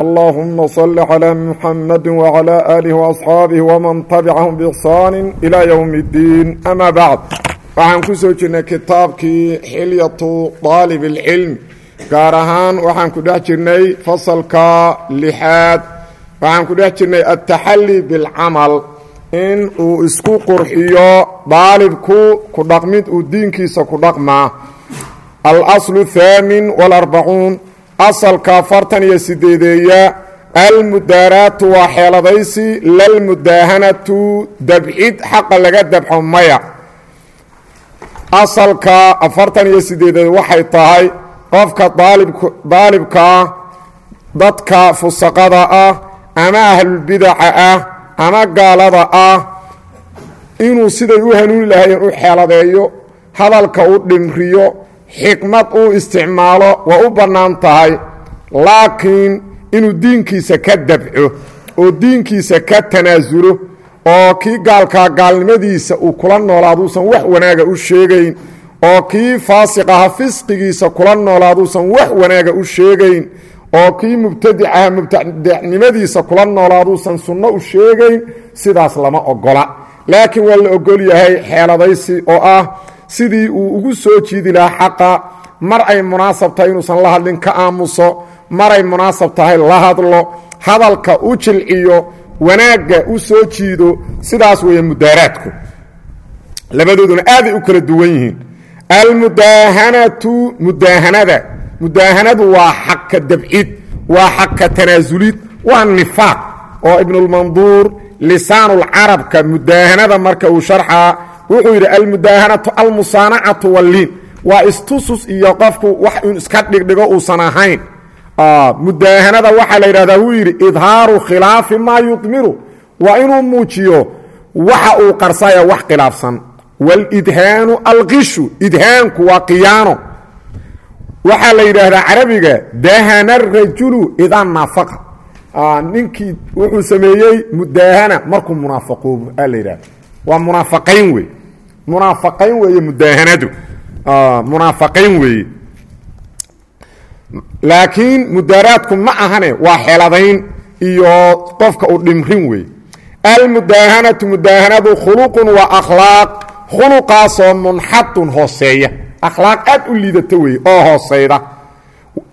اللهم صل على محمد وعلى آله وأصحاabه ومن تبعهم بإحsaan إلى يوم الدين أmا bعd waxaan ku soo jirnay kitaabkii xilyatu طaalib الcilm gaar ahaan waxaan ku dhex jirnay fasalka lixaad waxaan ku dhex jirnay التaxali bاlcamal in uu isku qurxiyo daalibku ku dhaqmid uu diinkiisa ku dhaqmaa alasl الثaamin والarbacuun asalka afartan iyo sideedeeya almudaaraatu waa xeeladaysi lalmudaahanatu dabcid xaqa laga dabxo maya. Asalka afartan iyo sideedeed waxay tahay qofka daalibkaa dadka fusaqada ah ama ahlulbidaca ah ama gaalada ah inuu siday u hanuuni lahaayeen u xeeladeeyo hadalka u dhimriyo xikmad uu isticmaalo waa u bannaan tahay laakiin inuu diinkiisa ka dabco oo diinkiisa ka tanaasulo oo kii gaalkaa gaalnimadiisa uu kula noolaaduusan wax wanaaga u sheegayn oo kii faasiqaha fisqigiisa kula noolaaduusan wax wanaaga u sheegayn oo kii mubtadicaha mubtadicnimadiisa kula noolaaduusan sunno u sheegayn sidaas lama ogola. Laakiin waa la ogol yahay xeeladaysi oo ah sidii uu ugu soo jiidi lahaa xaqa mar ay munaasab tahay inuusan la hadlin ka aamuso. Maray munaasab tahay la hadlo. Hadalka u jilciyo wanaagga u soo jiido sidaas weeye mudaaraadku. Labadooduna aaday u kala duwan yihiin. Almudaahanatu mudaahanada mudaahanadu waa xagka dabcid waa xagka tanaasulid waa nifaaq. Oo ibnulmanduur lisaanulcarabka mudaahanada marka uu sharxaa wuxuu yidhi almudaahanatu almusaanacatu walliin. Waa istusus iyo wax in iska dhigdhigo uusan ahayn. Mudaahanada waxaa la yidhahdaa wuu yidhi idhaaru khilaafi maa yudmiru. Waa inuu muujiyo waxa uu qarsaya wax khilaafsan. Wاlidhaanu alqishu idhaanku waa qiyaano. Waxaa la yidhaahdaa carabiga dahana rajulu idaa naafaqa. Ninkii wuxuu sameeyey mudaahana markuu munaafaqoobo aa la yidhahda munaafaqayn wey munaafaqayn weeye mudaahanadu. Munaafaqayn weeye laakiin mudaaraadku ma ahane waa xeladayn iyo qofka u dhimrin weeye almudaahanatu mudaahanadu khuluqun waa akhlaaq khuluqaasoo munxadun hooseeya. Akhlaaq aad u liidata weeye oo hoosayda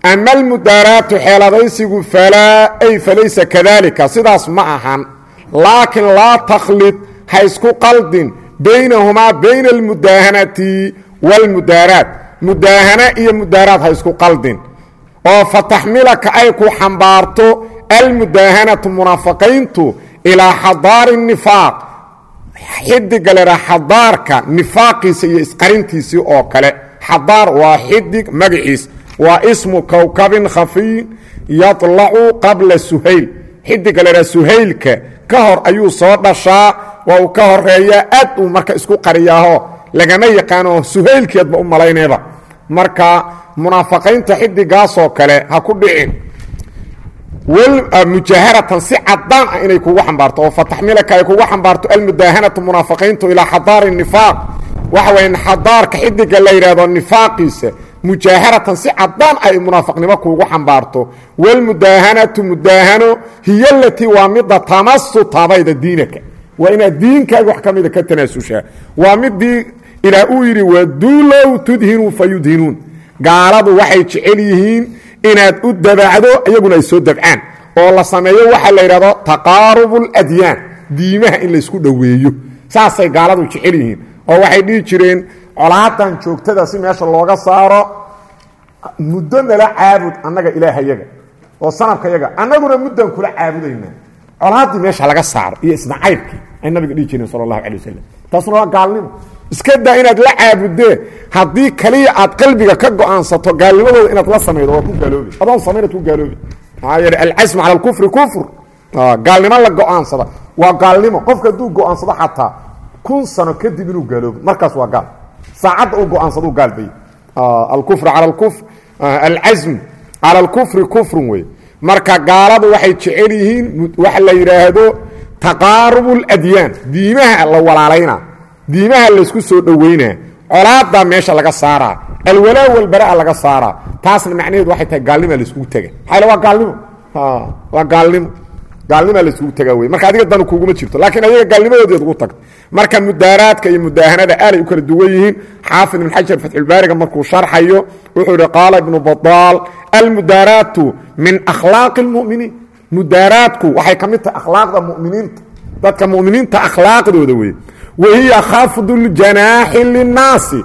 ama almudaaraatu xeeladaysigu falaa ay falaysa kadalika sidaas ma ahan. Laakiin laa takhlid ha isku qaldin baynahumaa bayna almudaahanati wاlmudaaraat mudaahana iyo mudaaraad ha isku qaldin oo fataxmilaka ay ku xambaarto almudaahanatu munaafaqayntu ilaa xadaari nifaaq xidiga leha xadaarka nifaaqiisa iyo isqarintiisii oo kale xadaar waa xidig magaciis waa ismu kowkabin khafiyin yaطlacu qabla suhayl xidiga leha suhaylka ka hor ayuu soo dhashaa waa uu ka horeeyaa aad uu marka isku qariyaaho lagama yaqaano suhaylkeedba u malaynayba. Marka munaafaqaynta xidigaasoo kale ha ku dhicin. Mujaharatan si cadaan ah inay kugu xambaarto oo fataxmilaka ay kugu xambaarto almudaahanatu munaafaqayntu ilaa xadaari nifaaq. Waxa weya xadaarka xidiga la yidhahdo nifaaqiisa mujaaharatan si cadaan ay munaafaqnimo kuugu xambaarto. Wlmudaahanatu mudaahano hiy alatii waa mida tamasu diinaka waa inaad diinkaaga wax ka mida ka tanaasushaa waa midii ilaa uu yidhi wadulow tudhinuu fayudhinuun gaaladu waxay jecel yihiin inaad u dabacdo iyaguna ay soo dabcaan. Oo la sameeyo waxaa la yidhahdo taqaarubu اladyaan diimaha in laysku dhoweeyo. Saasay gaaladu jecel yihiin. Oo waxay dhihi jireen colaadan joogtada si meesha looga saaro muddo nala caabud annaga ilaahayaga oo sanabkayaga annaguna muddan kula caabudaynaa colaaddii meesha ay nabiga dhihi jireen sal allahu alay wasalam taasuna waa gaalnimo. Iska daa inaad la caabudee haddii kaliya aad qalbiga ka go'aansato gaalnimadooda inaad la samaydo waa ku gaaloobi. Adoon samaynad ku gaaloobi. Maxaa yeele alcasmu cala alkufri kufr. Gaalnimo la go'aansada. Waa gaalnimo. Qofka hadduu go'aansado xataa kun sano kadib inuu gaaloobo markaas waa gaal. Saacadda u go'aansaduu gaal bay alkufr cala alkufr alcasm cala alkufri kufrun wey marka gaaladu waxay jecel yihiin waxa la yidhaahdo taqaarubu اladyaan diimaha la walaalayna diimaha laysku soo dhoweynaa. Colaadaa meesha laga saaraa. Alwalaa walbaraa laga saaraa. Taasna macnaheedu waxay tahay gaalnimaa laiskugu tega maxaa waa gaalnimo? Waa gaalnimo. Gaalnimaa laiskugu tega wey marka adiga danu kuguma jirto. Laakiin ayaga gaalnimadoodiad ugu tagto marka mudaaraadka iyo mudaahanada aalay u kala duwan yihiin xaafid ibn xajar fatxulbaariga markuu sharxayo wuxuu ihi qaala ibnu badaal almudaaraatu min akhlaaqi اlmuminiin mudaaraadku waxay ka mid tahay akhlaaqda muminiinta. Dadka muminiinta akhlaaqdooda wey wahiya khafdu ljanaaxi linnaasi.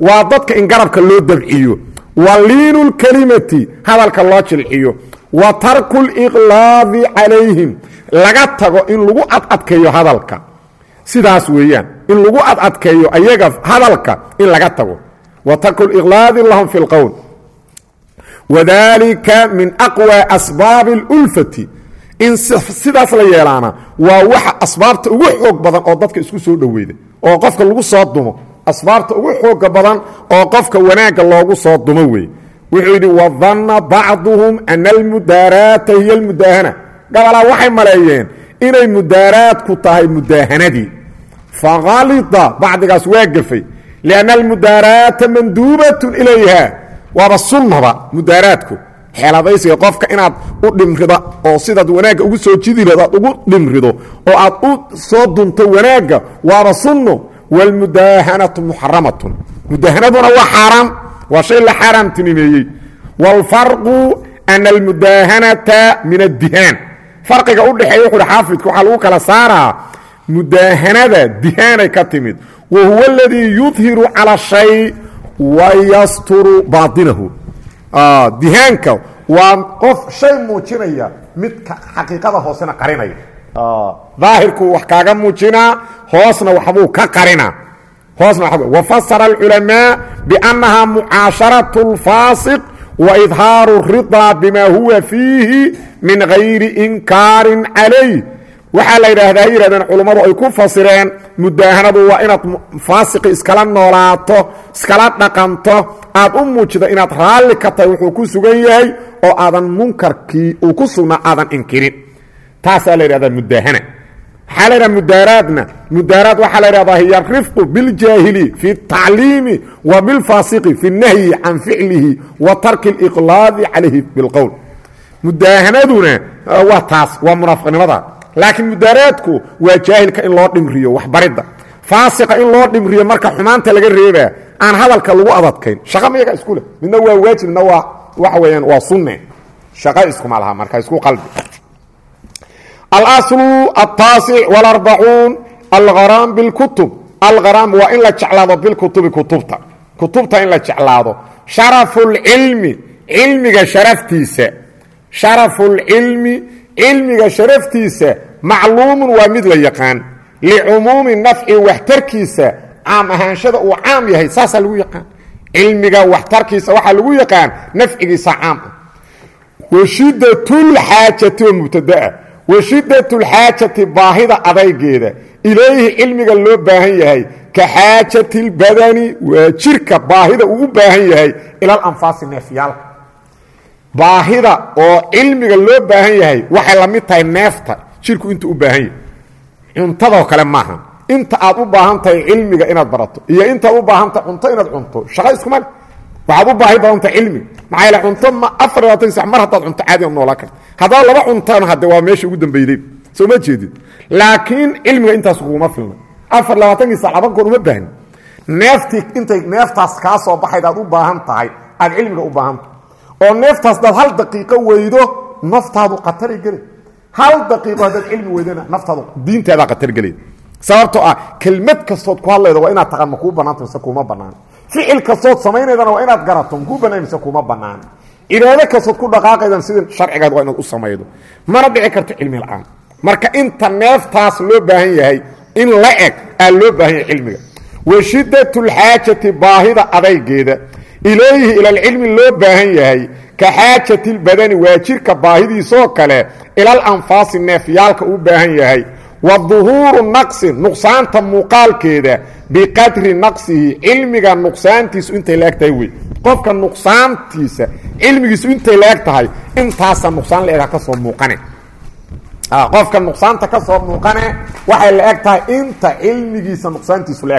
Waa dadka in garabka loo dabciyo. Wa liinu lkelimati hadalka loo jilciyo. Wa tarku liqlaadi calayhim. Laga tago in lagu adadkeeyo hadalka. Sidaas weeyaan in lagu adadkeeyo ayaga hadalka in laga tago. Wa tarku liqlaadi lahum fi lqowl wadalika min aqwى asbaabi اlulfati in sidaas la yeelaana waa waxa asbaabta ugu xoog badan oo dadka isku soo dhoweyda oo qofka lagu soo dumo asbaabta ugu xooga badan oo qofka wanaagga loogu soo dumo wey wuxuu yidhi wadanna bacduhum ana almudaaraata hiy almudaahana. Gabalaa waxay maleeyeen inay mudaaraadku tahay mudaahanadii. Fakhalida bacdigaas waa gafay lianna almudaaraata manduubatun ilayha waaba sunnaba mudaaraadku xeeladaysiga qofka inaad u dhimrida oo sidaad wanaagga ugu soo jidilad aad ugu dhimrido oo aad u soo dunto wanaagga waaba sunno wاlmudaahanatu muxaramatun mudaahanaduna waa xaaraam waa shay la xaaraamtinimeeyey wاlfarqu ana almudaahanata min addihaan farqiga u dhexeeya wuxu uhi xaafidku waxaa lagu kala saaraa mudaahanada dihaanay ka timid wa huwa اladii yudhiru calى shay wayasturu baainahu dihaanka waa qof shay muujinaya midka xaqiiqada hoosena qarinaya daahirku wax kaaga muujinaa hoosna waxbuu ka qarinaa hoosna wafasara alculamaa biannahaa mucaasharatu اlfaasiq wa idhaaru ridaa bima huwa fiihi min gayri inkaarin calayh waxaa la yidhaahdaa ay yidhahdeen culummadu ay ku fasireen mudaahanadu waa inaad faasiqi iskala noolaato iskala dhaqanto aad u muujdo inaad raalli ka tahay wuxuu ku sugan yahay oo aadan munkarkii uu ku sugnaa aadan inkirin. Taasaa la yidhahdaa mudaahana waxaa la yidhahda mudaaraadna mudaaraad waxaa la yidhahdaa hiya rifqu biljaahili fi tacliimi wa bilfaasiqi fi nahyi can ficlihi wa tarki اliqlaadi calayhi bilqowl mudaahanaduna waa taas waa munaafiqnimada laakiin mudaaraadku waa jaahilka in loo dhimriyo waxbaridda. Faasiqa in loo dhimriyo marka xumaanta laga reebaa aan hadalka lagu adadkayn. Shaqa miyaga iskule midna waa waajib midna waa waxa weeyaan waa sunne. Shaqa iskuma laha marka isku qalbi. Alaslu altaasic walarbacuun algharaam bilkutub. Algharaam waa in la jeclaado bilkutubi kutubta. Kutubta in la jeclaado. Sharafu lcilmi cilmiga sharaftiisa. Sharafu lcilmi cilmiga sharaftiisa macluumun waa mid la yaqaan. Licumuumi nafci waxtarkiisa caam ahaanshada uu caam yahay saasaa lagu yaqaan. Cilmiga waxtarkiisa waxaa lagu yaqaan nafcigiisa caam ah. Washidatulxaajati oo mubtadaa. Washidatulxaajati baahida adaygeeda. Ilayhi cilmiga loo baahan yahay. Ka xaajati اlbadani waa jirka baahida uu u baahan yahay ila alanfaasi neefyaalka baahida oo cilmiga loo baahan yahay waxay la mid tahay neefta jirku inta u baahan yahay. Cuntadoo kale maaha inta aad u baahan tahay cilmiga inaad barato iyo intaad u baahan tahay cunto inaad cunto shaqo iskuma waxaad u baahi badan tahay cilmiga maxaa yaele cunto ma afar labaatan sax mar haddaad cunto caadi noolaa karta. Haddaad laba cuntana hadde waa meesha ugu dambeyday soo ma jeedid laakiin cilmiga intaas kuguma filna. Afar labaatankii sac laba goor uma baahni neeftii intay neeftaas kaa soo baxayd aad u baahan tahay aad cilmiga u baahan tahay oo neeftaas daad hal daqiiqo weydo naftaadu khatari geli. Hal daqiiqo haddaad cilmi weydana naftaadu diintaadaa khatar gelay sababtoo ah kelmad kastood ku hadlayda waa inaad taqaan ma kuu bannaanta mise kuuma bannaan. Ficil kastood samaynaydana waa inaad garato makuu bannaan mise kuuma bannaan. Cibaado kastood ku dhaqaaqaydan sida sharcigaad waa inaad u samaydo. Mana dhici karto cilmi la'aan. Marka inta neeftaas loo baahan yahay in la eg aa loo baahan yahay cilmiga. Wa shiddatulxaajati baahida adaygeeda ilayhi ilalcilmi loo baahan yahay ka xaajati lbadani waa jirka baahidiisoo kale ilal anfaasi neefyaalka uu baahan yahay. Wa duhuuru naqsi nuqsaanta muuqaalkeeda biqadri naqsihi cilmiga nuqsaantiisu intay la eg tahay wey. Qofka nuqsaantiisa cilmigiisu intay la eg tahay intaasa nuqsaan la ega ka soo muuqane. Qofka nuqsaanta ka soo muuqane waxay la eg tahay inta cilmigiisa nuqsaantiisu la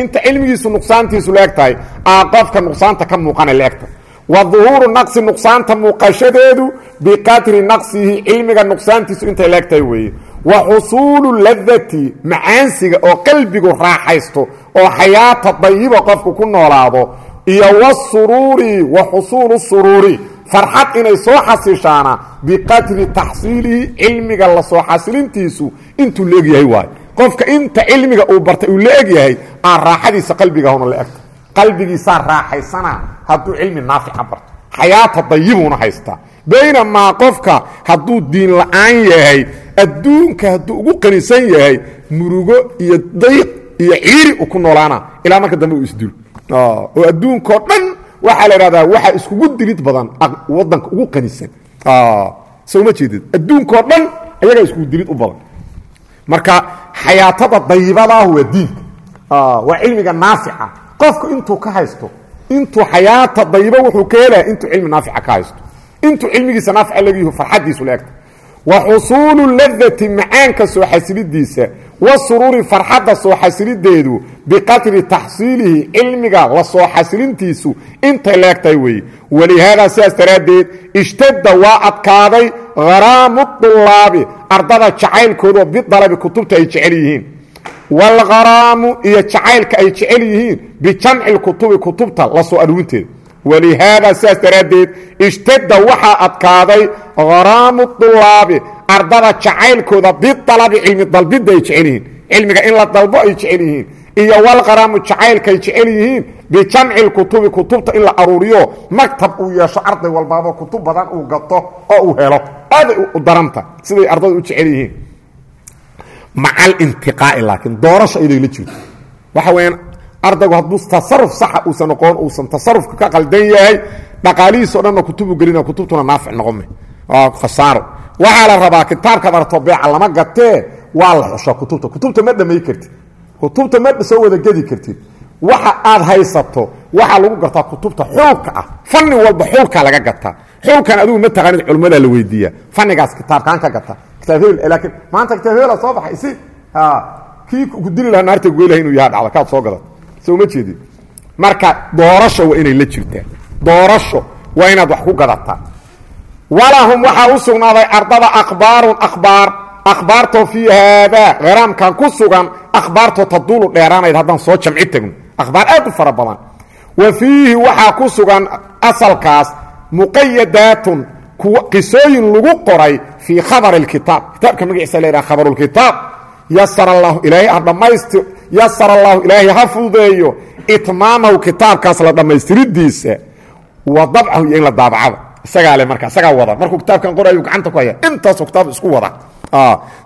inta cilmigiisu nuqsaantiisu la eg tahay aa qofka nuqsaanta ka muuqana la eg tahay wa duhuuru naqsi nuqsaanta muuqashadeedu biqadri naqsihi cilmiga nuqsaantiisu intay la weeye. Wa xusuulu ladati macaansiga oo qalbigu raaxaysto oo xayaata dayiba qofku ku noolaado iyo wasuruuri wa xusuulu suruuri. Farxad inay soo xasishaana biqadri taxsiilihi cilmiga la soo xasilintiisu intuu la waayo qofka inta cilmiga uu bartay uu la egyahay aan raaxadiisa qalbigahuna la egta. Qalbigiisaa raaxaysana hadduu cilmi naafica barto. Xayaata dayibuuna haystaa baynamaa qofka hadduu diin la'aan yahay adduunka hadduu ugu qanisan yahay murugo iyo dayq iyo ciiri u ku noolaana ilaa marka dambe uu isdilo oo adduunkao dhan waxaa la idhahdaa waxaa iskugu dilid badan wadanka ugu qanisan soo ma jeedid adduunkao dhan ayagaa iskugu dilid u badan. Marka xayaatada dayibadaah waa diinka waa cilmiga naafica. Qofku intuu ka haysto intuu xayaata dayiba wuxuu ka helaya intuu cilmi naafica ka haysto. Intuu cilmigiisa naafica lagiyaho farxadiisu laegta wa xusuulu ladati macaanka soo xasilidiisa wa suruuri farxadda soo xasilideedu biqadri taxsiilihi cilmiga la soo xasilintiisu intay leegtahay weeye walihaadaa sidaas daraaddeed ishtadda waa adkaaday haraamu dulaabi ardada jacaylkooda bidalabi kutubta ay jecel yihiin waalgharaamu iyo jacaylka ay jecel yihiin bijamci lkutubi kutubta la soo aruurinteeda walihaada sidaas daraaddeed ishtadda waxaa adkaaday haraamu dulaabi ardada jacaylkooda bidalabi cilmi dalbidda ay jecel yihiin cilmiga in la dalbo ay jecel yihiin iyo walqaraamu jacaylka ay jecel yihiin bijamci lkutubi kutubta in la aruuriyo. Maktab uu yeesho arday walbaaba kutub badan uu gato oo uu helo. Aaday u daranta. Siday ardada u jecel yihiin maca alintiqaa'i laakiin doorasha iday la jirto. Waxa weyaan ardaygu hadduu tasaruf saxa uusan noqon uusan tasarufka ka qaldan yahay dhaqaalihiisao dhanna kutubu gelina kutubtuna naafic noqome waa khasaaro waxaa la rabaa kitaabkaad arto beeca lama gatee waa la xushaa kutubta. Kutubta ma dhamay kartid. Kutubta ma soo wada gedi kartid. Waxa aad haysato waxaa lagu gartaa kutubta xulka ah. Fanni walba xulkaa laga gataa xulkan adigu ma taqaanid culummadaa la weydiiya. Fannigaas kitaabkaan ka gata. Kitaab hebel laakiin maanta kitaab hebela soo baxay. Isi kii ku lahaa naarta goylaha inuu yaha dhacda kaad soo gadat soo ma jeedid marka doorasho waa inay la jirtaa. Doorasho waa inaad wax ku gadataa walahum waxaa u sugnaaday ardada akhbaarun akhbaar. Akhbaartoo fii haadaa kharaamkan ku sugan akhbaartoo taduulu dheeraanayd haddaan soo jamci tagno akhbaar aad u fara badan. Wa fiihi waxaa ku sugan asalkaas muqayadaatun qisooyin lagu qoray fii khabar اkitaab kitaabka magaciisa la ydhaha khabarulkitaab yasar allahu ilaahay ha dhammaysti yasar allahu ilaahay ha fududeeyo. Itmaamahu kitaabkaas la dhammaystiridiisa. Wa dabcahu iyo in la daabacada isagaa le marka isagaa wada. Markuu kitaabkan qorayu gacanta ku haya intaasoo kitaab isku wada.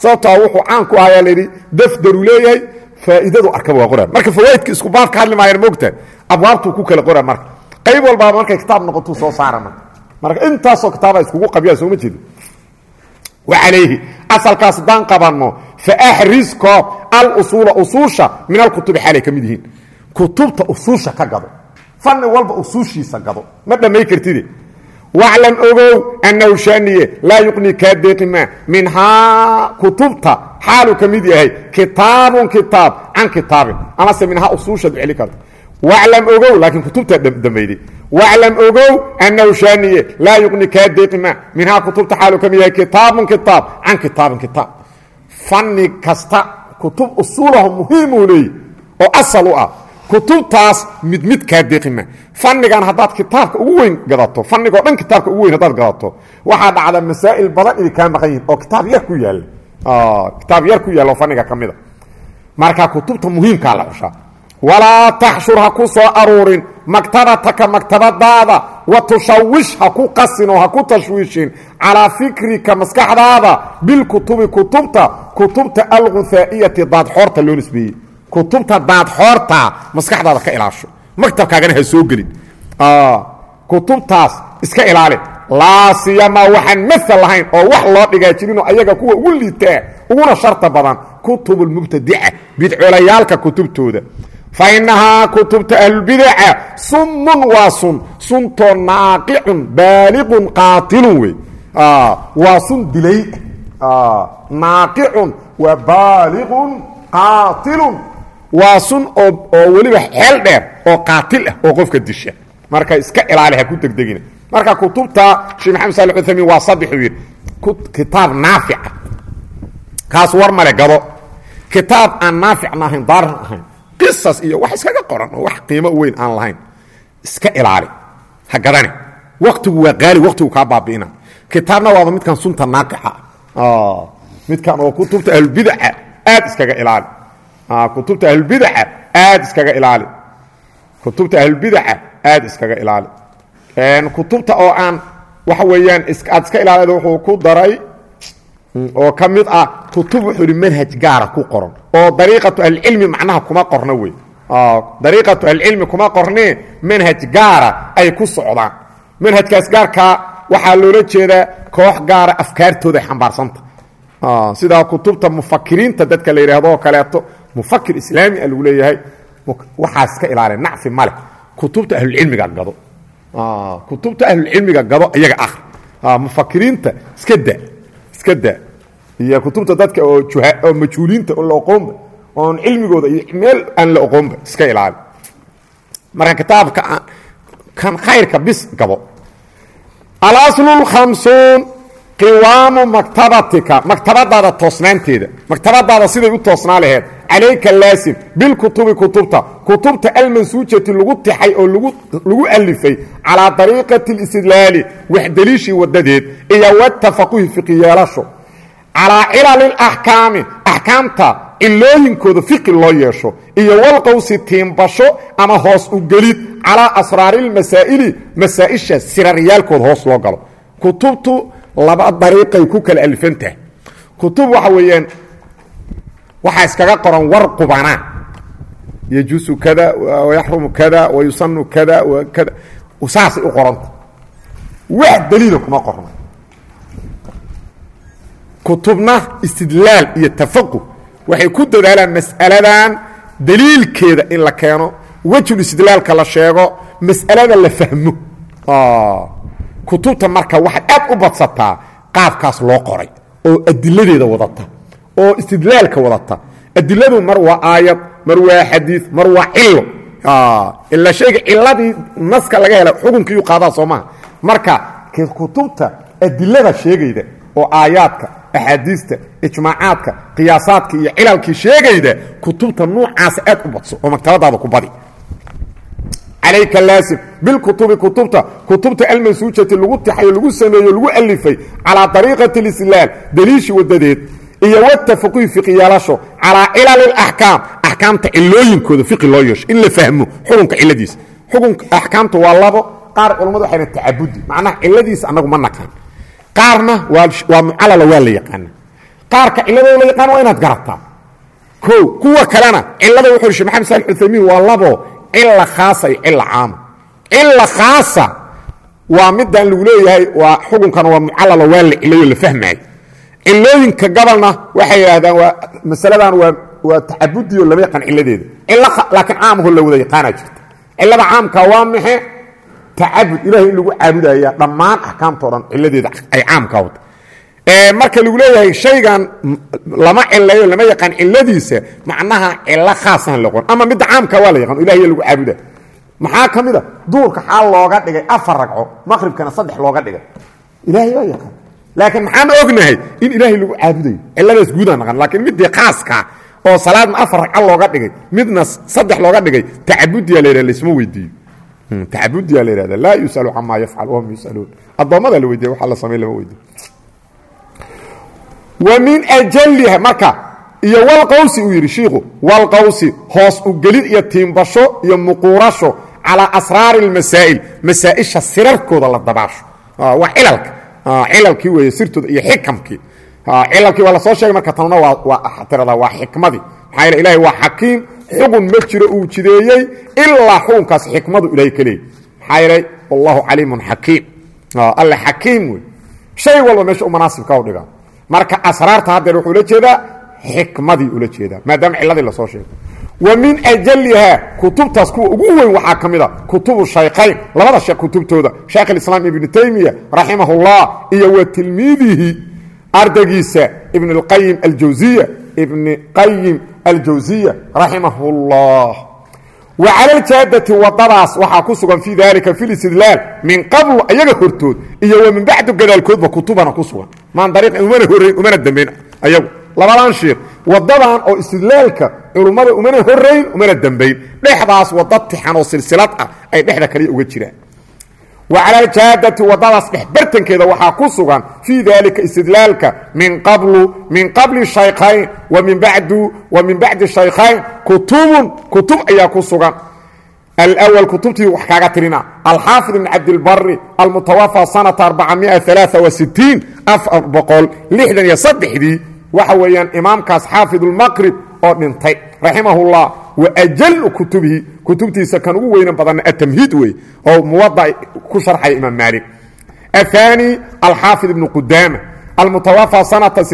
Sababtaa wuxuu caan ku ahayaa layidhi dafdaru leeyahay faa'iidadu arkaba waa qoraa marka fawaaidka isku baab ka hadli maayaan moogta abwaabtuu ku kala qoraa marka. Qayb walbaaba markay kitaab noqotuu soo saara marka marka intaasoo kitaaba iskugu qabyaa sooma jeedo. Wacalayhi asalkaas haddaan qabanno faaxris koob alusuula usuusha min alkutubi xaalay ka mid yihiin. Kutubta usuusha ka gado. Fanni walba usuushiisa gado. Ma dhammay kartide waclam ogow annahu shaaniye laa yuqni kaa deeqima minhaa kutubta xaaluu ka mid yahay kitaabun kitaab can kitaabin amase minhaa usuushaad celi karta waclam ogow laakiin kutubtaa dambayday waclam ogow annahu shaaniye laa yuqni kaa deeqima minhaa kutubta xaaluu ka mid yahay kitaabun kitaab can kitaabin kitaab fanni kasta kutub usuulahu muhiimuu leey oo asal u ah kutubtaas mid mid kaa deeqima fannigan haddaad kitaabka ugu weyn gadato fanigoo dhan kitaabka ugu weyn haddaad gadato waxaa dhacda masaa'il badan inay kaa maqan yihiin oo kitaab yar ku yaalla kitaab yar ku yaalla oo fanniga ka mida. Marka kutubta muhiimkaa la xushaa walaa taxshur ha ku soo aruurin maktabataka maktabadaada wa ha ku qasin oo ha ku tashwiishin calaa fikrika maskaxdaada bilkutubi kutubta kutubta alghuhaa'iyati daadxoorta loo nisbeeyey kutubta daadxoorta maskaxdaada ka ilaasho. Maktabkaagana ha soo gelin. Kutubtaas iska ilaali laa waxaan maal lahayn oo wax loo dhigaa jirinoo ayaga kuwa ugu liitaa uguna sharta badan kutubulmubtadica bidcolayaalka kutubtooda. Fa innahaa kutubta ahlulbidaca summun waa sun. Suntoo naaqicun baaliqun qaatilun wey. Waa sun dilay. Naaqicun waa baaliqun qaatilun waa sun oo weliba xeel dheer oo qaatil ah oo qofka disha. Marka iska ilaali ha ku degdegina marka kutubta sheekh maxamed salix uthamiin waa saddexuu yidhi kitaab naafica kaas war male gado. Kitaab aan naaficna ahayn daaran ahayn. Qisas iyo wax iskaga qoran oo wax qiimo weyn aan lahayn. Iska ilaali. Ha gadane waktigu waa qaali waktigu kaa baabi'ina. Kitaabna waaba midkan sunta naaqixa midkan oo kutubta ahlulbidaca aad iskaga ilaali kutubta ahlulbidaca aad iskaga ilaali. Kutubta ahlulbidaca aad iskaga ilaali. Kutubta oo aan waxa weeyaan aad iska ilaalida wuxuu ku daray oo ka mid ah kutub wuxuu ihi manhaj gaara ku qoran oo dariiqatu ahlicilmi macnaha kuma qorno wey dariiqatu ahlicilmi kuma qornee manhaj gaara ay ku socdaan. Manhajkaas gaarkaa waxaa loola jeedaa koox gaara afkaartooda ay xambaarsanta sidaa kutubta mufakiriinta dadka la yidhaahdo oo kaleeto mufakir islaami a lagu leeyahay waxaa iska ilaaliya nacfi male kutubta ahlulcilmiga gado. Kutubta ahlulcilmiga gado iyaga ah mufakiriinta iska da iska da. Iyo kutubta dadka oo oo majhuuliinta oo la oqoonba oon cilmigooda iyo meel aan la oqoonba iska ilaali marka kitaabka kan khayrka bis gabo alaslu lkhamsuun qiwaamu maktabatika maktabadaada toosnaanteeda maktabadaada siday u toosnaa laheed calayka laasim bilkutubi kutubta kutubta almansuujati lagu tixay oo lagu alifay calaa dariiqati اlistidlaali waxdeliishii wadadeed iyo watafaquhi fiqiyeelasho calaa cilali اlaxkaami axkaamta cilooyinkooda fiqi loo yeesho iyo walqowsi tiimbasho ama hoos u gelid calaa asraari اlmasaa'ili masaa'isha siraryaalkooda hoos loo galo kutubtu laba dariiqay ku kala alifan tahay kutub waxa weeyaan waxaa iskaga qoran war qubanaa yajuusu kada wayaxrumu kada wayusanu kada kada. Saasay u qoranta wax daliila kuma qorna kutubna istidlaal iyo tafaquh waxay ku dadaalaan mas'aladan daliilkeeda in la keeno wejul istidlaalka la sheego mas'alada la fahmo kutubta marka waxaad aad u badsataa qaabkaas loo qoray oo adiladeeda wadata oo istidlaalka wadata. Adiladu mar waa aayad mar waa xadiid mar waa cilo ila shayga ciladii naska laga hela xukunkiiu qaadaa soo maha marka kutubta adilada sheegayda oo aayaadka axaadiista ijmaacaadka qiyaasaadka iyo cilalkii sheegayda kutubta nuucaasa aad u badso oo maktabadaada ku badi calayka laasim bilkutubi kutubta kutubta almansuujati lagu tixayo lagu sameeyo lagu alifay calaa dariiqati اlislaal daliishi wadadeed iyo watafaquhi fiqiyeelasho calaa cilali اlaxkaam axkaamta cilooyinkooda fiqi loo yeesho in la fahmo xukunka ciladiisa xukunka axkaamta waa labo qaar culammadu waxayna tacabudi macnaha ciladiisa annagu ma naqaan qaarna waa mucalala waa la yaqaana. Qaarka ciladooda la yaqaan waa inaad garataa o kuwa kalena cilada wuxuu hi shee maxamed salix uthamiin waa labo cila khaasa iyo cila caama cila khaasa waa midaan lagu leeyahay waa xukunkana waa mucalalo waa la cilayo la fahmaayo cilooyinka gobolna waxay yidhahdaan waa masaladan waa waa tacabudiyo lama yaqaan ciladeeda cilo laakiin caamaho la wada yaqaanaa jirta. Cilada caamka waa maxe tacabud ilahay in lagu caabudaya dhammaan axkaamta o dhan ciladeeda ay caamka wata marka lagu leeyahay shaygan lama cilayo lama yaqaan ciladiisa macnaha cilo khaasan laqon ama midda caamka waa la yaqaan ilahiy lagu caabuda. Maxaa ka mid a duurka xaal looga dhigay afar ragco maqribkana saddex looga dhigay. Ilaahay waa yaqaan. Laakiin maxaan ognahay in ilaahay lagu caabudayo ciladaas guudaan naqan laakiin midii khaaska oo salaadna afar ragco looga dhigay midna saddex looga dhigay tacabudiya la yidhah laisma weydiiyo. Tacabudiya la yidhahda laa yusalu camaa yafcal wahum yusaluun. Addoommada la weydiya waxa la samay lama weydiyo wa min ajaliha marka iyo walqawsi uu yidhi shiiku walqawsi hoos u gelid iyo tiimbasho iyo muquurasho calaa asraari اlmasaa'il masaa'isha sirarkooda la dabaasho. Waa cilalka. Cilalkii weeye sirtooda iyo xikamkii. Cilalkii waa la soo sheegay marka tanna waa tirada waa xikmadii maxaa yeele ilahay waa xakiim xugun ma jiro uu jideeyey ilaa xukunkaas xikmadu ilahay ka leeyay. Maxaa yeelay wallahu caliimun xakiim. Alle xakiim wey shay walba meesha u manaasibka u dhigaa marka asraarta haddeer wuxuu ula jeedaa xikmadii ula jeedaa maadaama ciladii la soo sheegay. Wa min ajalihaa kutubtaas kuwa ugu weyn waxaa ka mid a kutubu shaykhayn labada sheekh kutubtooda shaykh alislaam ibnu taymiya raximahullah iyo wa tilmiidihi ardaygiisa ibn اlqayim aljawsiya ibni qayim aljawsiya raximahullah. Wa cala ljaadati wadadaas waxaa ku sugan fii dalika fi listidlaal min qabl ayaga hortood iyo wa min bacdu gadaalkoodba kutubana ku sugan maan dariiqan umana horeyn umana dambayn ayagu labadan sheekh wadadan oo istidlaalka culummada umana horeyn umana dambayn dhexdaas wada tixan oo silsilad ah ay dhexda kaliya uga jiraan. Wa cala aljaadati wadadaas dhexbartankeeda waxaa ku sugan fii dalika istidlaalka min qablu min qabli shaykhayn wa min badu wa min bacdi shaykhayn kutubun kutub ayaa ku sugan. Alأwl kutubtii wax kaaga tirina alxaafid ibn cabdilbari almutawafى sanata dii waxa weeyaan imaamkaas xaafidulmaqrib oo dhintay raximahullah wa jalu kutubihi kutubtiisa kan ugu weynan badanna atamhiid wey oo muwada ku sharxaya imaam maali aani alxaafid ibnu qudaama almutawafaa sanata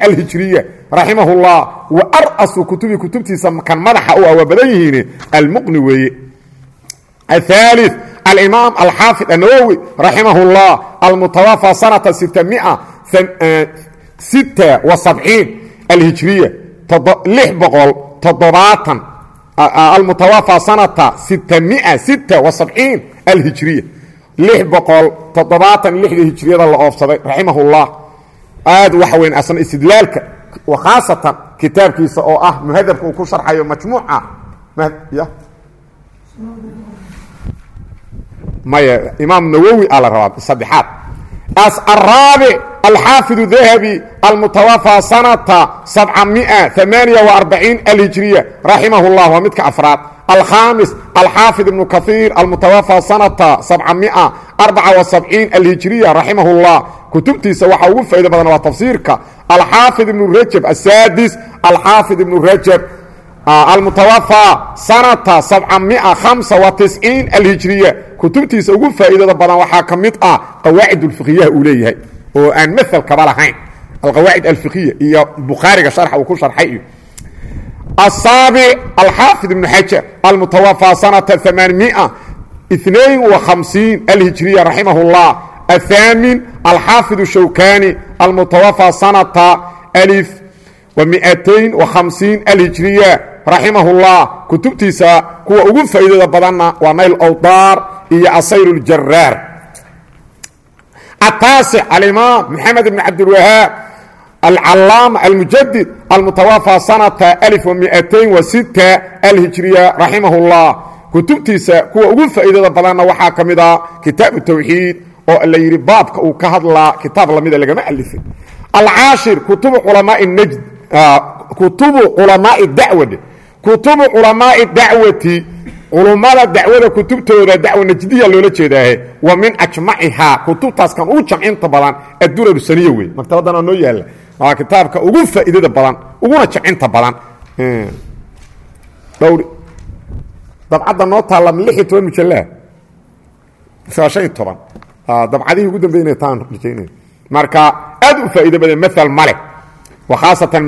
alhijriya raximahullah wa arasu kutubihi kutubtiisa kan madaxa u ah yihiin almuqni weeye. Aali alimaam alxaafid anawwi raximah اllah almutawafaa sanata alhijriya almutawafaa sanata alhijriya hijriyada la oofsaday raximah اllah aad waxa weyn asna istidlaalka khaasatan kitaabkiisa oo ah muhadabka uu ku sharxayo majmuuca maya imaam nawowi aa la rabaa saddexaad araabic alxaafid dahabi almutawafى sanata sabcamia وarbaciin alhijriya raximah اllah waa midka afraad alkhamis alxaafid ibnu kaiir almutawafى sanata sabcamia arbaca وasabciin alhijriya raximah اllah kutubtiisa waxaa ugu faa'ido badan waa tafsiirka alxaafid ibnu rajab asaadis alxaafid ibnu rajab almutawafaa sanata sabcamia hamsa wa tisciin alhijriya kutubtiisa ugu faa'iidada badan waxaa ka mid ah qawaacid ulfiqiyaha uu leeyahay oo aan maal kaba lahayn alqawaacid alfiqiya iyo bukhaariga sharxa uu ku sharxay iyo asaabic alxaafid ibnu xajar almutawafaa sanata amaanmia inain wa hamsiin alhijriya raximah اllah athaamin alxaafid shawkani almutawafaa sanata alif wa miatain wa hamsiin alhijriya raximahullah kutubtiisa kuwa ugu faa'iidada badanna waa nayl awdaar iyo asayr اljaraar ataasic alimaam maxamed ibn cabdilwahaab alcalaama almujadid almutawaafa sanata alhijriya raximah اllah kutubtiisa kuwa ugu faa'iidada badanna waxaa ka mid a kitaabu oo la baabka uu ka hadlaa kitaab lamida lagama alifay alcaashir kutubu culamaai ah, dacwadhe kutubu culamaai dacwati culummada dacwada kutubtooda dacwo najdiya loola jeedaahe wa min ajmacihaa kutubtaas kan ugu jamcinta badan addurar saniya wey maktabadana noo yaalla waa kitaabka ugu faa'iidada badan uguna jamcinta badan. Dhowr dabcadda noo taalla lix iyo toban iyo toban. Dabcadihii ugu dambeynaya taan rajaynaya marka aad u faa'ido badan maal male wa khaasatan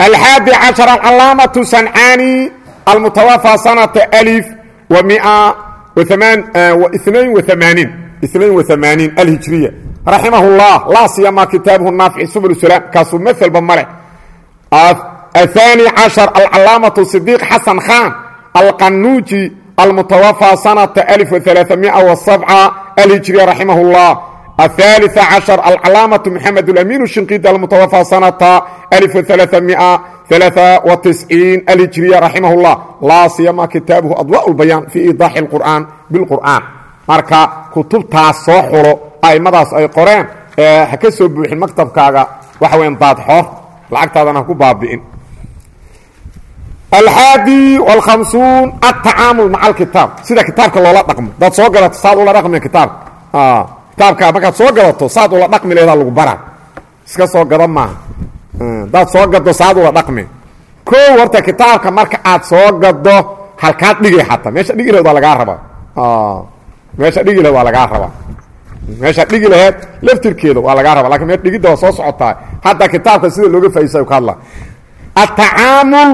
الحادي عشر العلامة سنعاني المتوفى سنة ألف ومئة وثمان واثنين وثمانين اثنين وثمانين الهجرية رحمه الله لا سيما كتابه النافع سبل السلام كاسو مثل بمرع الثاني عشر العلامة الصديق حسن خان القنوجي المتوفى سنة ألف وثلاثمائة والسبعة الهجرية رحمه الله الثالث عشر العلامة محمد الأمين الشنقيطي المتوفى سنة ألف وثلاثمائة ثلاثة وتسعين الهجرية رحمه الله لا سيما كتابه أضواء البيان في إيضاح القرآن بالقرآن marka kutubtaas soo xulo aimadaas ay qoreen ha ka soo buuxin maktabkaaga waxa weyan daadxoor lacagtaadana ha ku baabi'in alxaadi wاlkhamsuun altacaamul maca alkitaab sida kitaabka loola dhaqmo daad soo galato saad ula dhaqmi kitaabka kitaabka markaad soo gadato saad ula dhaqmi leedaa lagu bara iska soo gada maaha daad soo gado saad ula dhaqmi. Ko horta kitaabka marka aad soo gado halkaad dhigi xataa meesha dhigi lahed waa lagaa rabaa. Meesha dhigi lahed waa lagaa rabaa. Meeshaad dhigi laheed laftirkeeda waa lagaa raba laakiin mee dhigidda waa soo socotaa. Hadda kitaabka sida looga faaidaysa ka hadla. Atacaamul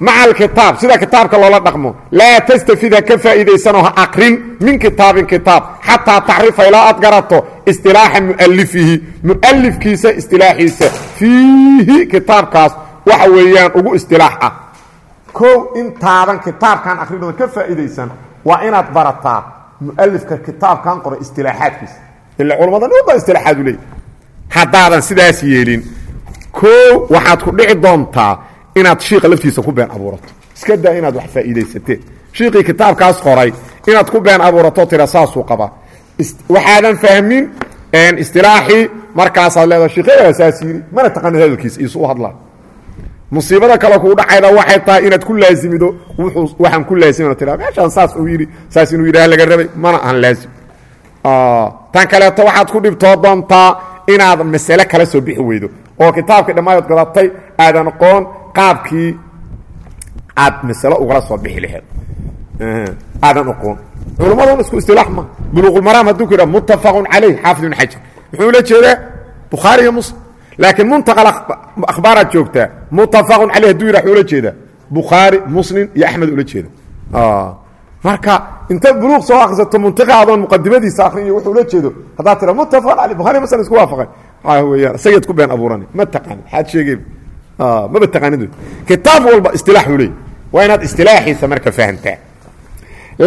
maca alkitaab sida kitaabka loola dhaqmo laa tastafid ka faa'iidaysanoo ha aqrin min kitaabin kitaab xataa tacrifa ilaa aad garato istilaaxa mu'alifihi mu'alifkiisa istilaaxiisa. Fiihi kitaabkaas waxa weeyaan ugu istilaax ah. Kow intaadan kitaabkan akrinooda ka faa'iidaysan waa inaad barataa mu'alifka kitaabkan qoray istilaaxaadkiisa ila culamadan dhan istilaaxaad u leeyahy haddaadan sidaas yeelin koo waxaad ku dhici doontaa inaad shiika laftiisa ku been abuurato. Iska daa inaad wax faa'iidaysateen shiikii kitaabkaas qoray inaad ku been abuurato tira saasuu qabaa waxaadan fahmin istilaaxii markaasaad leedaha shiikhayaa saas yidhi mana taqaanid hadalkiisa iisu hadlaa musiibada kale kuu dhacayda waxay tahay inaad ku laazimido waxaan ku laazimana tira meeshaan saas uu yidhi saas inuu yidhaah laga rabay mana aan laazim tan kaleeto waxaad ku dhibtoo doontaa inaad masale kala soo bixi weydo. Oo kitaabkii dhammayood gadatay aadan aqoon qaabkii aad masalo ugala soo bixi laheed. Aadan aqoon culummadan isku istilaax ma. Buluuqulmaraam hadduu ku yidhaha muttafaqun calayh xaafid ibn xajar. Muxuu ula jeedaa bukhaari iyo muslim. Laakiin muntaqal akhbaaraad joogtaa muttafaqun caleyh haduu wuxuu ula jeedaa bukhaari muslim iyo axmed ula jeeda marka inta buluuq soo akrisato muntiqa adoon muqadimadiisa akrin iyo wuxuu ula jeedo. Haddaad tira muttafaqun caleyh bukhari muslim isku waafaqay waxaa weeyaan isageed ku been abuurani ma taqaanid maxaad sheegeen maba taqaanid kitaab walba istilaaxuu leey waa inaad istilaaxiisa marka fahamtaa.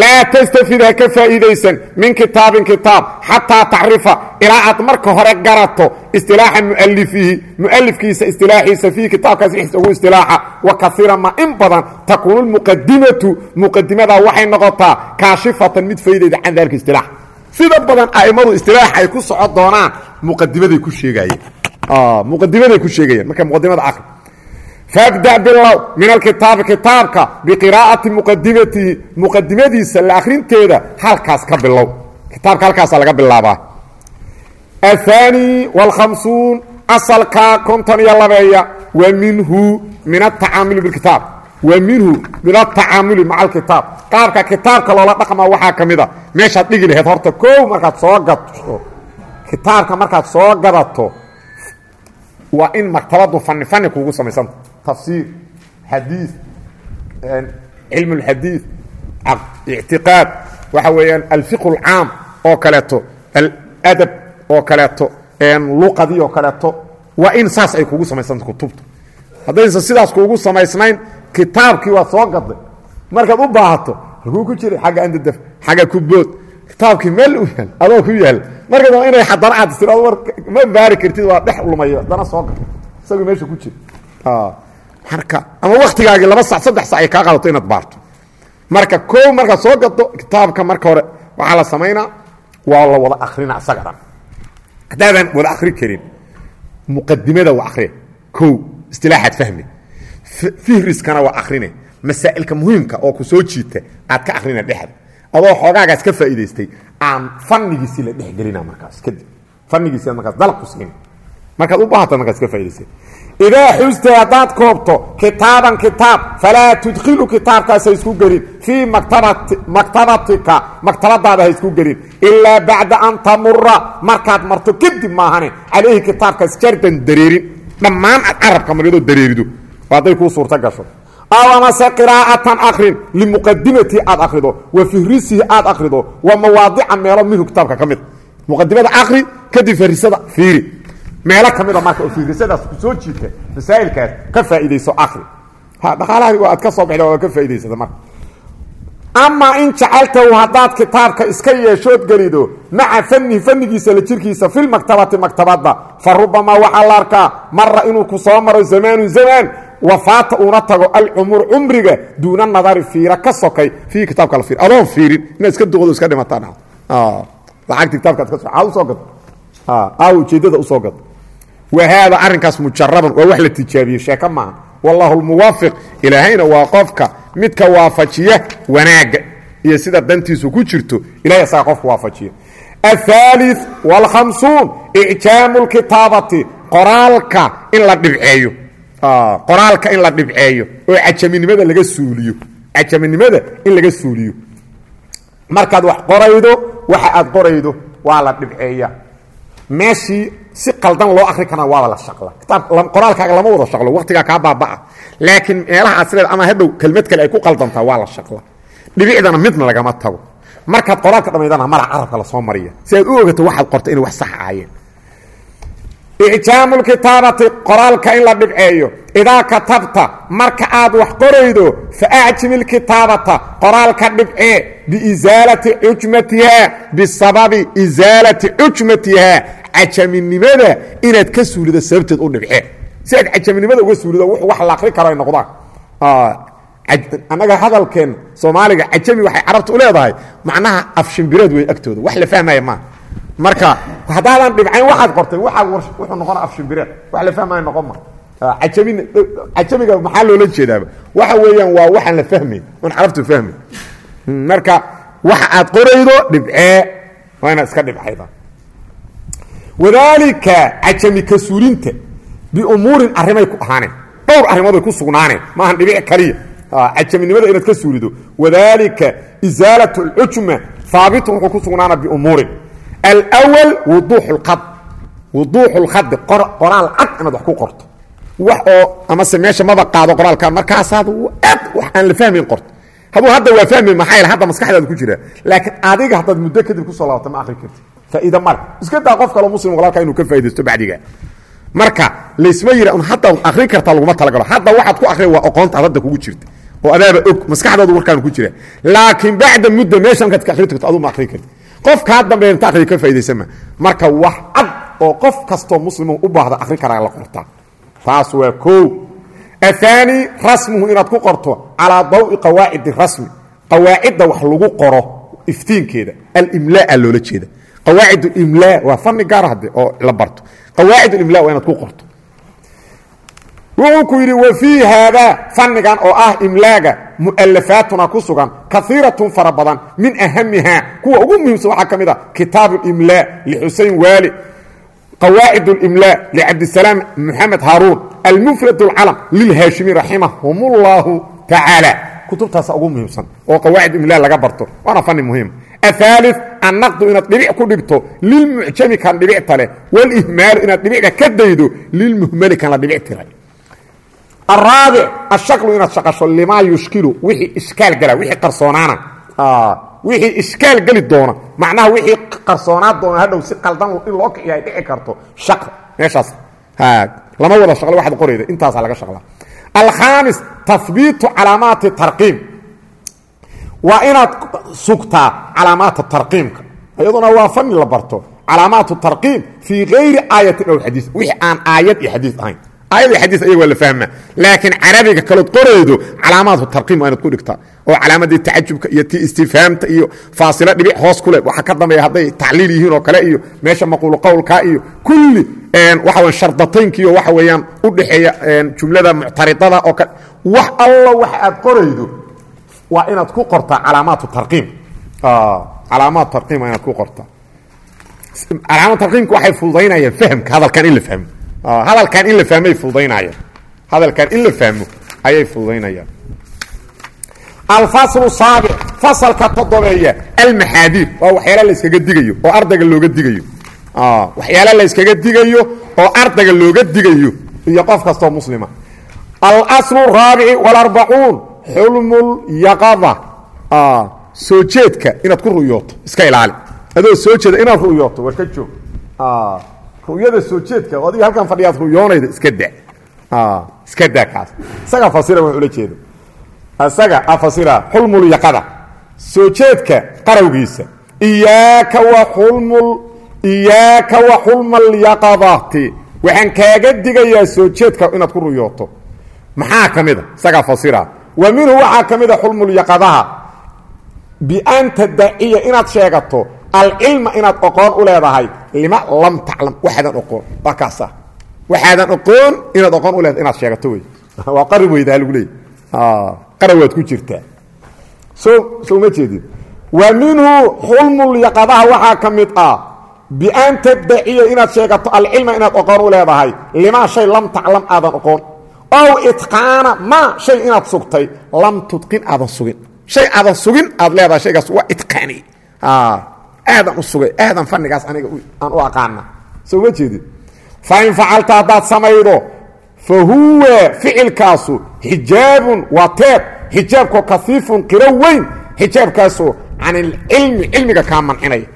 Laa tastafid ha ka faa'iidaysan min kitaabin kitaab xataa tacrifa ilaa aad marka hore garato istilaaxa mualifihi mualifkiisa istilaaxiisa fiihi kitaabkaas wixiisa ugu istilaaxa wa kaiira ma in badan takuunu muqadimatu muqadimada waxay noqotaa kaashifatan mid faydayda can dalika istilaax sida badan a'immadu istilaax ay ku soco doonaan muqadimaday ku sheegayeen. Muqadimaday ku sheegayeen. Marka muqadimada akri fabda bilow min alkitaabi kitaabka biqiraa'ati muqadimatihi muqadimadiisa la akhrinteeda halkaas ka bilow kitaabka halkaasa laga bilaabaa ahaani wاlkhamsuun asalka konton iyo labeeya wa minhu min atacaamuli bikitaab wa minhu min atacaamuli maca alkitaab qaabka kitaabka loola dhaqmaa waxaa ka mida meeshaad dhigi laheyd horta kow markaad soo gadato kitaabka markaad soo gadato waa in maktabadu fani fani kuugu samaysanta tafsiir xadiid cilm اlxadiid ictiqaad waxa weeyaan alfiq اlcaam oo kaleeto aladab oo kaleeto luqadii oo kaleeto waa in saas ay kuugu samaysanta kutubta haddaysan sidaas kuugu samaysnayn kitaabkii waad soo gaday markaad u baahato halkuu ku jiray xagga andadaf xagga kubood kitaabkii meel u yaal adoo ku yaal markaas waa inay haddana aad tira war ma baari kartid waa dhex lumayo haddana soo gad isagoo meesha ku jira marka ama waktigaagii laba sac saddex sac ay kaa qaadato inaad baarto. Marka koo markaad soo gado kitaabka marka hore waxaa la samaynaa waa la wada akrina isaga dhan. Haddaadan wada akri karin. Muqadimada waa akriya ko istilaaxaad fahmi. Fihriskana waa akrine masaa'ilka muhiimka oo ku soo jiita aad ka akrina dhexda. Adoo xoogaagaas ka faa'iidaystay aan fannigiisii la dhexgelina markaas kadib. Fannigiisi markaas dalaq ku siin markaad u baahata markaas ka faa'idaystay idaa xusta haddaad koobto kitaaban kitaab falaa tudkhilu kitaabkaas ha isku gelin. Fii maktabati maktabatika maktabadaada ha isku gelin. Ilaa bacda an tamura markaad marto kadib maahane calayhi kitaabkaas jardan dareerin. Dhammaan aad carabka maryadoo dareerido. Hadday kuu suurta gasho. Aw amase qiraa'atan akrin limuqadimati aad akrido wa fihrisihi aad akrido wa mawaadica meelo minhu kitaabka ka mid. Muqadimada akri kadib fahrisada fiiri meelo ka mida marka oo fiirisadaas ku soo jiita masaa'ilkaas ka faa'iidayso akri ha dhaqaalaha aad ka soo baxda waa ka faa'idaysata marka. Amaa in jacaltahu haddaad kitaabka iska yeeshood gelido maca fanihi fanigiisa la jirkiisa filmaktabati maktabadda fa rubamaa waxaa la arkaa mara inuu ku soo maro zamaanu zamaan wafaata uuna tago alcumur cumriga duuna nadari fiira ka sokay fiihi kitaabka la fiir adoon fiirin inaad iska duqdo iska dhimataa dhacdo lacagta kitaabkaad ka aa u soo gad. Aa ujeeddada u soo gad wa haada arrinkaas mujaraban waa wax la tijaabiyey sheeko maaha wallahu lmuwaafiq ilaahayna waa qofka midka waafajiya wanaagga iyo sida dantiisu ku jirto ilahay asaga qofka waafajiya aلثالث والhamsuun icjaamu اlkitaabati qoraalka in la dhibceeyo qoraalka in la dhibceeyo oo cajaminimada laga suuliyo cajaminimada in laga suuliyo markaad wax qoraydo waxa aad qoraydo waa la dhibceeya meeshii si qaldan loo akri karana waaba la kitaab qoraalkaaga lama wada shaqlo waqtigaa kaa baabaa laakiin meelaha aad sileed ama hadhow kelmad kale ay ku qaldantaa waa la shaqla. Dhibicdana midna lagama tago. Markaad qoraalka dhamaydana mala carabka la soo mariya si aad u ogato waxaad qorta inay wax sax ahaayeen icjaamu lkitaabati qoraalka in la dhibceeyo. Idaa katabta marka aad wax qoraydo faacjim ilkitaabata qoraalka dhibcee biisaalati cujmatihaa bisababi isaalati cujmatihaa cajaminimada inaad ka suulido sababteed u dhibcee. Si aad cajaminimada uga suulido wax la akri karo ay noqdaan. Annaga hadalkeen soomaaliga cajami waxay carabta u leedahay. Macnaha afshimbireed wey agtooda. Wax la fahmaya maaha marka haddaadan dhibcayn waxaad qortay waa wuxuu noqona afshimbireed wax la fahmaya noqon ma. Ajami cajamiga maxaa loola jeedaaba? Waxa weeyaan waa waxaan la fahmayn oon carabtu fahmayn marka waxa aad qoraydo dhibcee waa inaad iska dhibcayda. Wadaalika cajami ka suulinta biumuurin arrimay ku ahaaneen dhowr arrimooday ku sugnaaneen maahan dhibic kaliya. Cajaminimada inaad ka suulido. Wadaalika isaalat اlcujma haabitun wuxuu ku sugnaana biumuurin alwal wuduux اlkhad wuduux اlkhadi qoraal cad inaad wax ku qorto wax oo amase meesha maba qaado qoraalka markaasaad aad wax aan la fahmayn qorto hadduu hadda waa fahmi maxaa hadda maskaxdaada ku jira laakiin adiga haddaad muddo kadib ku soo laabata ma akri karti faa'iida male iska daa qof kaloo muslim walaalka inuu ka faa'idaysto bacdiga marka laysma yira un hadda akri kartaa laguma talagalo hadda waxaad ku akriya waa oqoonta ad hadda kugu jirta oo adaaba og maskaxdoodu warkaan ku jira laakiin bacda mudda meesha markaad ka akri tagto aduu ma akri karti qof kaa dambeeya inta akriya ka faa'idaysama marka wax cad oo qof kastoo muslimo u baahda akri karaa la qortaa taas waa koow. Ahaani rasmuhu inaad ku qorto calaa dawi qawaacidi rasmi. Qawaacidda wax lagu qoro iftiinkeeda alimlaa loola jeeda. Qawaacid imlaa waa fani gaar hadde oo la barto. Qawaacid imla waa inaad ku qorto wuxuu ku yidhi wa fii haadaa fannigan oo ah imlaaga mu'alafaatuna ku sugan kaiiratun fara badan min ahamihaa kuwa ugu muhiimsan waxaa ka mid a kitaabu imlaa lixusein waali qawaacid اlimlaa licabdisalaam moxamed haaruun almufrad اlcalam lilhaashimi raximahum اllahu tacaala kutubtaasa ugu muhiimsan oo qawaacid imlaa laga barto waana fani muhiim ahaali annaqdu inaad dhibic ku dhigto lilmucjami kan dhibicta leh walihmaalu inaad dhibicda ka daydo lilmuhmali kan la dhibic tiray araabic ashaklu inaad shaqasho limaa yushkilu wixii ishkaal gala wixii qarsoonaana wixii ishkaal geli doona macnaha wixii qarsoonaa doona hadhow si qaldan in loo kiciyo ay dhici karto shaq meeshaas lama wada shaqlo waxaad qorayda intaasaa laga shaqlaa alkhaamis tahbiitu calaamaati tarqiim waa inaad sugtaa calaamaata tarqiimka iyaduna waa fani la barto calaamaatu tarqiim fii kayri aayatin ow xadiis wixii aan aayad iyo xadiis ahayn aayad iyo xadiis ayaga waa la fahmaa laakiin carabiga kalood qoraydo calaamaatu tarqiim waa inaad ku dhigtaa. Oo calaamadii tacajubka iyo tii istifhaamta iyo faasilo dhibic hoos ku leh. Waxa ka dambeeya hadday tacliil yihiin oo kale iyo meesha maquulu qowlka iyo kulli waxa weya shardataynkiiyo waxa weeyaan u dhexeeya jumlada muctaridada oo kale wax allo wax aad qoraydo waa inaad ku qortaa calaamaatu tarqiim. Calaamaat tarqiim waa inaad ku qortaa. Calaamaat tarqiimka waxay fududaynayaan fahamka hadalkan in la fahmo hadalkan in la fahmay fududaynayaan hadalkan in la fahmo ayay fududaynayaan alfaslu saabic fasalka toddobeeya almaxaadiir waa waxyaala la yskaga digayo oo ardayga looga digayo. Waxyaala la yskaga digayo oo ardayga looga digayo iyo qof kastoo muslima. Alaslu raabici walarbacuun xulmulyaqada soo jeedka inaad ku ruyooto iska ilaali. Adoo soo jeeda inaad ruyooto war ka joog ruyada soo jeedka oo adiga halkan fadhiyaad ruyoonayda iska da. Iska daa kaas. Isaga fasira wax ula jeeda isaga afasira xulmulyaqada soo jeedka qarawgiisa iyaaka wa xulmul iyaaka wa xulmalyaqadati waxaan kaaga digayaa soo jeedka inaad ku ruyooto. Maxaa ka mida isagaa fasira? Wa minhu waxaa ka mida xulmulyaqadaha bian tadaciya inaad sheegato alcilma inaad oqoon u leedahay lima lam taclam waxaadan oqoon waa kaasa. Waxaadan oqoon inaad oqoon u leedahay inaad sheegato wey waa qari weydaa lagu leeyay qara waad ku jirtaa soo soo ma jeedid wa minhu xulmulyaqadaha waxaa ka mid ah bian tadaciya inaad sheegato alcilma inaad oqoon u leedahay limaa shay lam taclam aadan oqoon ow itqaana ma shay inaad sugtay lam tudqin aadan sugin. Shay aadan sugin aad leedahay shaygaas waa itqaani aadan u sugay aadan fannigaas aniga aan u aqaana soo ma jeedid fain facalta haddaad samaydo fa huwa ficilkaasu xijaabun waa teeb xijaabkoo kaiifun qiro weyn xijaabkaasoo can ilcilmi cilmiga kaa mancinaya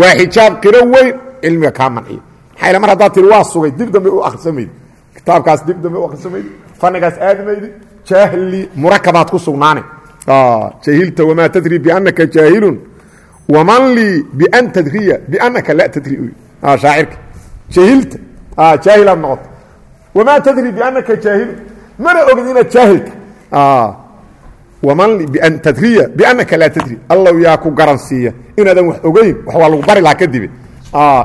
waa xijaab qiro weyn cilmiga kaa manciya maxaa mar haddaad tiri waa sugay dib dambe u akhrisamaydi kitaabkaas dib dambe u akhrisamaydi fannigaas aadimaydi jaahli murakabaad ku sugnaane. Jahilta wamaa tadri biannaka jaahilun waman lii bian tadriya biannaka laa tadri shaacirka. Jahilta jaahilaad noqota wamaa tadri biannaka jaahilun mana ogid inaad jaahilta waman bian tadriya biannaka laa tadri. Allow yaa ku garansiiya inaadan wax ogeyn wax waa lagu bari lahaa kadibe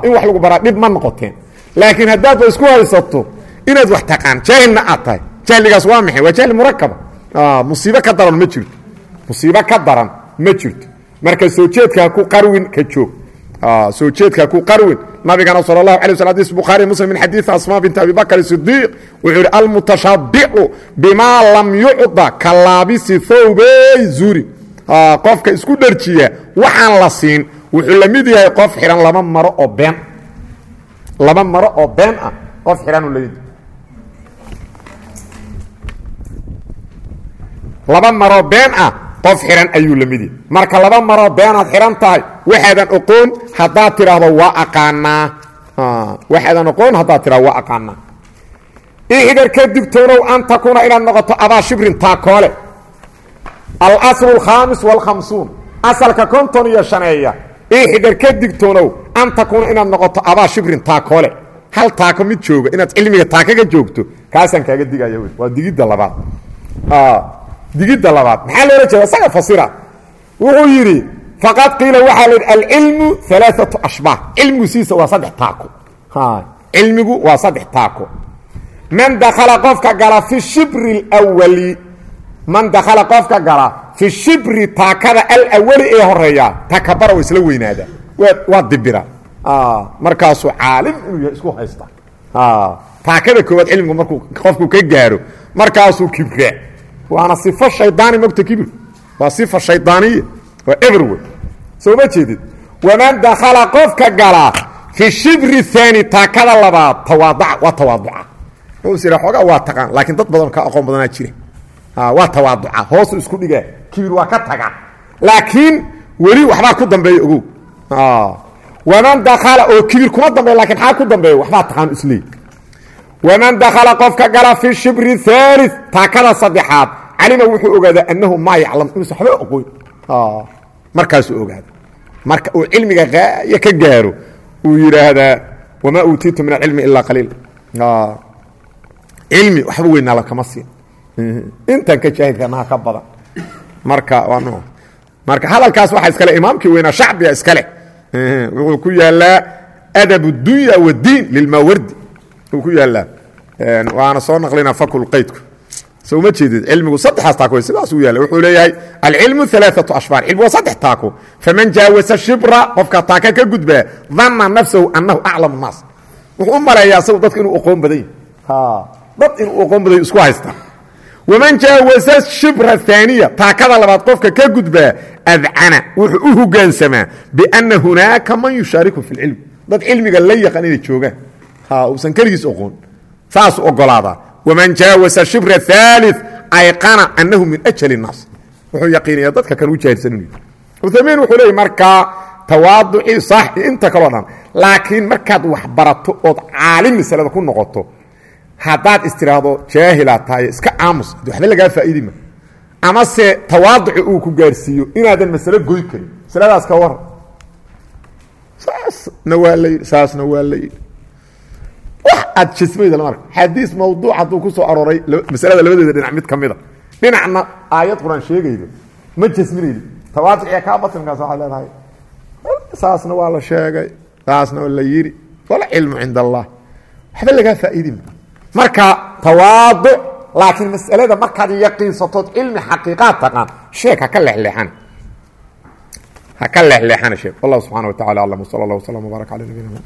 in wax lagu baraa dhib ma noqoteen. Laakiin haddaadba isku haysato inaad wax taqaan jaahilna aad tahay. Jahligaas waa maxay? Waa jahli murakaba musiibo ka daran ma jirto. Musiibo ka daran ma jirto marka soo jeedkaa ku qarwin ka joog. Soo jeedkaa ku qarwin. Nabigana sal اlahu alay sl adis bukhaari muslim min xadiiث asma bint abi bakr sidiiq wuxuu yihi almutashabicu bimaa lam yucda ka laabisi thowbey zuri qofka isku dherjiya waxaan la siin wuxuu la mid yahay qof xidhan laba maro oo been. Laba maro oo been ah qof xidhan la laba maroo been ah qof xidhan ayuu la mid yahay marka laba maroo beenaad xidhan tahay waxaadan oqoon haddaad tidhaahdo waa aqaanaa. Waxaadan oqoon haddaad tidhahdo waa aqaanaa. Ixdar ka digtoonow an takuuna inaad noqoto abaa shibrin taakoole alaslu alkhaamis waalkhamsuun asalka konton iyo shaneeya. Ixdar ka digtoonow an takuuna inaad noqoto abaa shibrin taakoole hal taako mid jooga inaad cilmiga taakaga joogto kaasaan kaaga digaya wey waa digidda labaad digidda labaad. Maxaa loola jeeda isaga fasira. Wuxuu yidhi faqad qiila waxaa la yidhi alcilmu alaaatu ashbaah cilmigu waa saddex taako. Cilmigu waa saddex taako. Man dakala qofka gala fi shibri اlwali man dakala qofka gala fi shibri taakada alawali ee horreeya takabara wa isla weynaada waa dibira. Markaasuu caalim inuu yahay isku haysta. Taakada koowaad cilmigu markuu qofku ka gaaro markaasuu kibraa waana sifo shaydaani mogta kibir. Waa sifa shaydaaniya waa everway soo ma jeedid waman dakala qofka gala fi shibri haani taakada labaad waa tawaaduca. Yidhaa xoogaa waa taqaan. Laakiin dad badan ka aqoon badanaa jira. Waa tawaaduca. Hoosu isku dhigaa kibir waa ka taga laakiin weli waxbaa ku dambeeya ogow. Waman dakala oo kibir kuma dambeeya laakiin xaa ku dambeeya? Waxbaa taqaan isleey waman dakala qofka gala fi shibri haali taakada saddexaad calima wuxuu ogaadaa annahu maa yaclam inuusan waxba oqoyn markaasuu ogaada marka uu cilmiga gaaya ka gaaro uu yidhaahdaa wamaa uutiitu min alcilmi ilaa qaliil. Cilmi waxba weynaa lakama siin. Intan ka jaahilkanaha ka badan. Marka waa marka hadalkaas waxaa iskale imaamkii weynaa shacbiga iskale wuxuu ku yaalaa adab اdunya wاdiin lilmawardi uu ku yaalaa waana soo naqlina fakulqaydku soma jeeded cilmigu saddexaas taako sidaasuu yaalla wuxuu leeyahay alcilmu alaaatu ashfaar. Cilmigu waa saddex taako. Faman jaawasa shibra qofka taaka ka gudbaa danna nafsahu annahu aclam naas. Wuxuu u maleeyaa isagu dadka inuu aqoon badan yahy dad inuu aqoon badan isku haysta. Waman jaawasa shibra aaniya taakada labaad qofka ka gudbaa adcana wuxuu u hogaansamaa bianna hunaaka man yushaariku fi lcilm dad cilmiga la yaqaan inay joogaan. Uusan keligiis oqoon saasuu ogolaadaa waman jaawasa shibra haali ayqana anahu min ajhal الnaas wuxuu yaqiinaya dadka kan u jaahilsan uthamiin wuxuu leeyay markaa tawaaducii sax inta kaloo dhan laakiin markaad wax barato ood caalim masalada ku noqoto haddaad istiraahdo jaahilaa tahay iska aamus waxba lagaa faa'iidima amase tawaaduci uu ku gaarsiiyo inaadan masalo goy karin masaladaas ka waran saasna waa la yidhi saasna waa la yidhi wax aad jismayda lama arko xadiis mawduuc hadduu ku soo arooray masalada labadeeda dhinac mid ka mida. Dhinacna aayad qur'aan sheegaydo ma jasminaydi tawaaduciya kaa batimkaas waxaad leedahay. Saasna waa la sheegay. Saasna waa la yidhi. Walcilmu cinda allah waxba lagaa faa'iidima marka tawaaduc laakiin masalada markaad yaqiinsatood cilmi xaqiiqaad taqaan sheeg ha ka leexleexan. Ha ka leexleexana sheeg wallahu subxana wa tacala aclam wsala allah wslam wbaarak cala mxamed